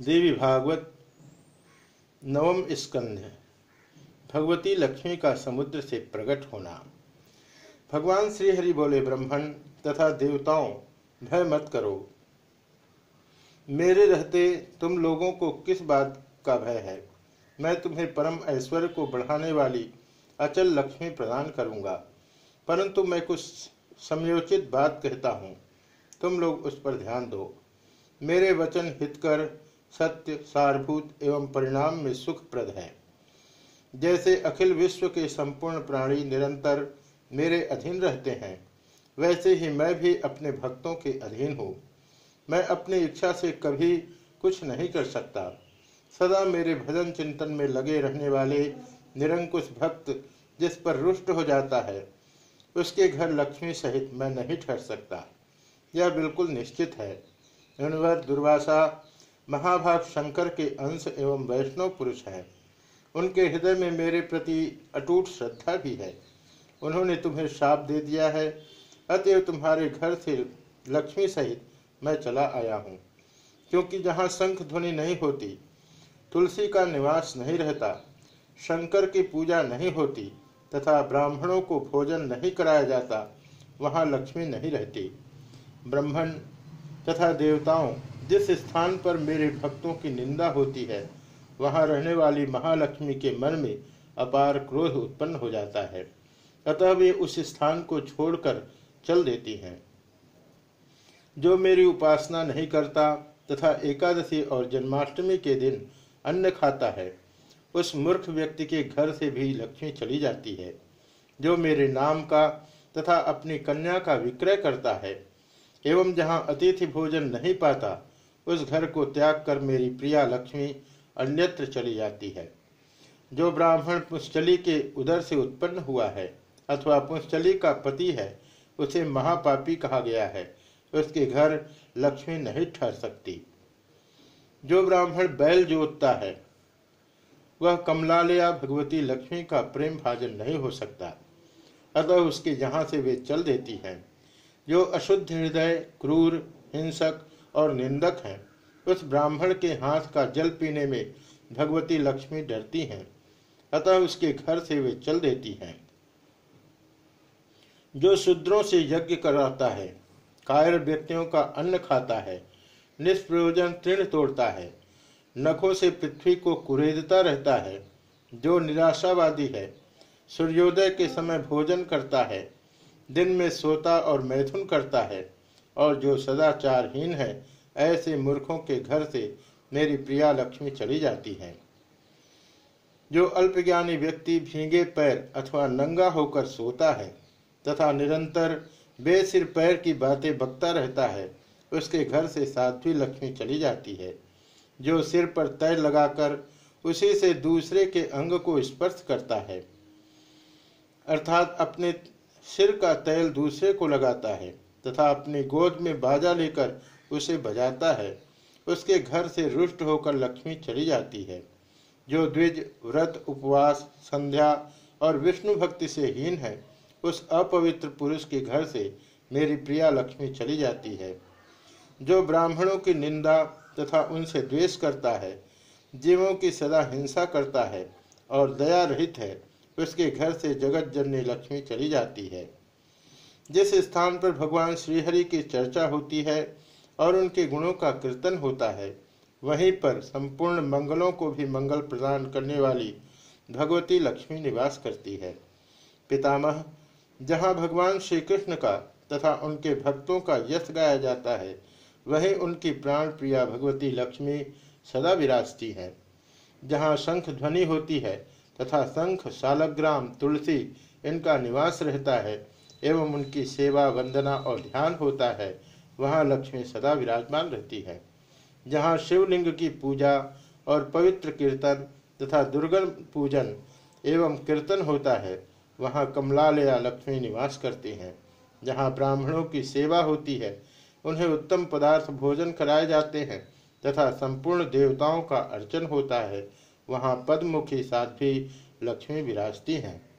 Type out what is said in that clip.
देवी भागवत नवम स्कंध भगवती लक्ष्मी का समुद्र से प्रकट होना। भगवान श्रीहरि बोले, ब्रह्मण, तथा देवताओं, भय मत करो। मेरे रहते तुम लोगों को किस बात का भय है? मैं तुम्हें परम ऐश्वर्य को बढ़ाने वाली अचल लक्ष्मी प्रदान करूँगा। परंतु मैं कुछ समयोचित बात कहता हूँ। तुम लोग उस पर ध्यान दो। मेरे वचन हितकर सत्य, सारभूत एवं परिणाम में सुखप्रद है। जैसे अखिल विश्व के संपूर्ण प्राणी निरंतर मेरे अधीन रहते हैं, वैसे ही मैं भी अपने भक्तों के अधीन हूँ। मैं अपनी इच्छा से कभी कुछ नहीं कर सकता। सदा मेरे भजन चिंतन में लगे रहने वाले निरंकुश भक्त जिस पर रुष्ट हो जाता है, उसके घर लक्ष्मी सहित मैं नहीं ठहर सकता। यह बिल्कुल निश्चित है। दुर्वासा महाभाग शंकर के अंश एवं वैष्णव पुरुष हैं। उनके हृदय में मेरे प्रति अटूट श्रद्धा भी है। उन्होंने तुम्हें श्राप दे दिया है। अतएव तुम्हारे घर से लक्ष्मी सहित मैं चला आया हूँ। क्योंकि जहाँ शंख ध्वनि नहीं होती, तुलसी का निवास नहीं रहता, शंकर की पूजा नहीं होती तथा ब्राह्मणों को भोजन नहीं कराया जाता, वहाँ लक्ष्मी नहीं रहती। ब्राह्मण तथा देवताओं जिस स्थान पर मेरे भक्तों की निंदा होती है, वहाँ रहने वाली महालक्ष्मी के मन में अपार क्रोध उत्पन्न हो जाता है। अतः वे उस स्थान को छोड़कर चल देती हैं। जो मेरी उपासना नहीं करता तथा एकादशी और जन्माष्टमी के दिन अन्न खाता है, उस मूर्ख व्यक्ति के घर से भी लक्ष्मी चली जाती है, जो मेरे नाम का तथा अपनी कन्या का विक्रय करता है, एवं जहाँ अतिथि भोजन नहीं पाता उस घर को त्याग कर मेरी प्रिया लक्ष्मी अन्यत्र चली जाती है। जो ब्राह्मण पुष्चली के उदर से उत्पन्न हुआ है अथवा पुष्चली का पति है, उसे महापापी कहा गया है। उसके घर लक्ष्मी नहीं ठहर सकती। जो ब्राह्मण बैल जोतता है, वह कमलालया भगवती लक्ष्मी का प्रेम भाजन नहीं हो सकता। अतः उसके यहाँ से वे चल देती हैं। जो अशुद्ध हृदय, क्रूर, हिंसक और निंदक हैं। उस ब्राह्मण के हाथ का जल पीने में भगवती लक्ष्मी डरती हैं, अतः उसके घर से वे चल देती हैं। जो शूद्रों से यज्ञ कराता है, कायर व्यक्तियों का अन्न खाता है, निष्प्रयोजन तृण तोड़ता है, नखों से पृथ्वी को कुरेदता रहता है, जो निराशावादी है, सूर्योदय के समय भोजन करता है, दिन में सोता और मैथुन करता है और जो सदाचारहीन है, ऐसे मूर्खों के घर से मेरी प्रिया लक्ष्मी चली जाती है। जो अल्पज्ञानी व्यक्ति भींगे पैर अथवा नंगा होकर सोता है तथा निरंतर बेसिर पैर की बातें बकता रहता है, उसके घर से साध्वी लक्ष्मी चली जाती है। जो सिर पर तैर लगाकर उसी से दूसरे के अंग को स्पर्श करता है, अर्थात अपने सिर का तैल दूसरे को लगाता है। तथा अपनी गोद में बाजा लेकर उसे बजाता है। उसके घर से रुष्ट होकर लक्ष्मी चली जाती है। जो द्विज, व्रत, उपवास, संध्या और विष्णु भक्ति से हीन है, उस अपवित्र पुरुष के घर से मेरी प्रिया लक्ष्मी चली जाती है। जो ब्राह्मणों की निंदा तथा उनसे द्वेष करता है, जीवों की सदा हिंसा करता है और दया रहित है, उसके घर से जगत जननी लक्ष्मी चली जाती है। जिस स्थान पर भगवान श्रीहरि की चर्चा होती है और उनके गुणों का कीर्तन होता है, वहीं पर संपूर्ण मंगलों को भी मंगल प्रदान करने वाली भगवती लक्ष्मी निवास करती है। पितामह, जहाँ भगवान श्री कृष्ण का तथा उनके भक्तों का यश गाया जाता है, वहीं उनकी प्राण प्रिया भगवती लक्ष्मी सदा विराजती है। जहाँ शंख ध्वनि होती है तथा शंख, शालग्राम, तुलसी इनका निवास रहता है एवं उनकी सेवा, वंदना और ध्यान होता है, वहाँ लक्ष्मी सदा विराजमान रहती है। जहाँ शिवलिंग की पूजा और पवित्र कीर्तन तथा दुर्गम पूजन एवं कीर्तन होता है, वहाँ कमलालया लक्ष्मी निवास करती हैं। जहाँ ब्राह्मणों की सेवा होती है, उन्हें उत्तम पदार्थ भोजन कराए जाते हैं तथा संपूर्ण देवताओं का अर्चन होता है, वहाँ पद्मुखी साध्वी लक्ष्मी विराजती हैं।